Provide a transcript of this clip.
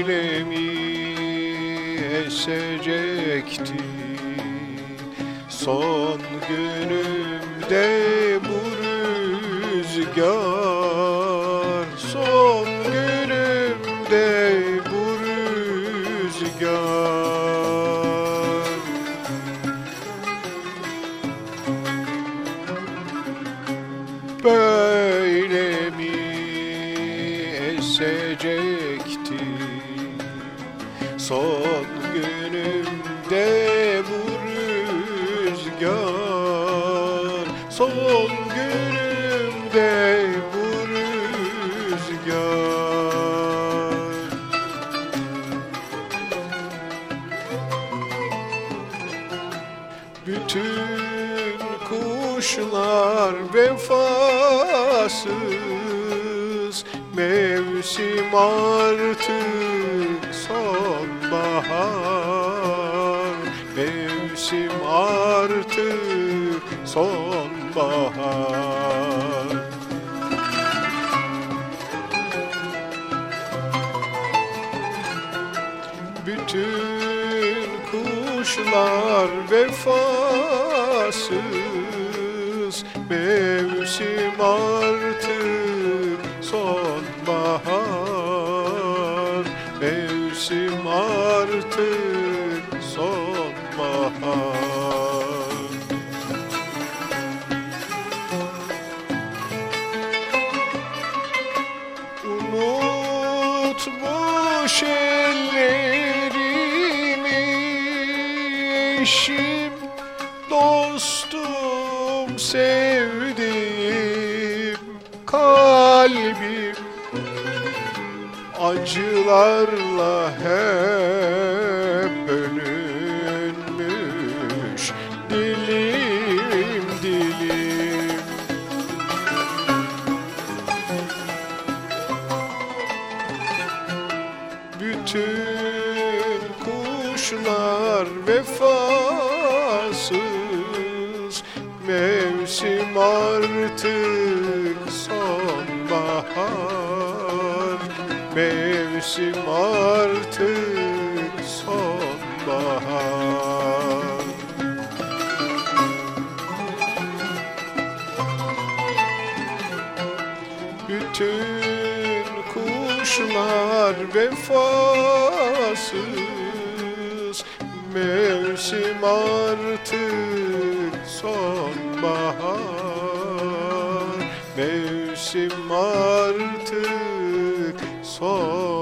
ile mi eşecekti Son günümde bu rüzgar Son günümde bu rüzgar. Böyle mi esecekti Son günümde bu rüzgar. Son günümde bu rüzgar. Bütün kuşlar vefasız Mevsim artık sonbahar. Mevsim artık sonbahar. Bütün kuşlar vefasız. Mevsim artık sonbahar artık sonbahar. Unutmuş ellerimi eşim, dostum, sevdiğim kalbim Acılarla hep bölünmüş. Dilim dilim. Bütün kuşlar vefasız Mevsim artık sonbahar Mevsim artık sonbahar. Bütün kuşlar vefasız Mevsim artık sonbahar. Mevsim artık son